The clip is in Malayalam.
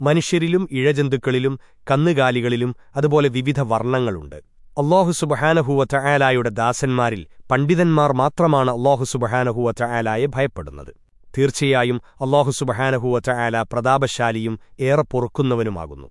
മനുഷ്യരിലും ഇഴജന്തുക്കളിലും കന്നുകാലികളിലും അതുപോലെ വിവിധ വർണങ്ങളുണ്ട്. അള്ളാഹു സുബഹാനഹൂവറ്റ ആലായുടെ ദാസന്മാരിൽ പണ്ഡിതന്മാർ മാത്രമാണ് അള്ളാഹു സുബഹാനഹൂവറ്റ ആലായെ ഭയപ്പെടുന്നത്. തീർച്ചയായും അള്ളാഹു സുബഹാനഹൂവറ്റ ആല പ്രതാപശാലിയും ഏറെ പൊറുക്കുന്നവനുമാകുന്നു.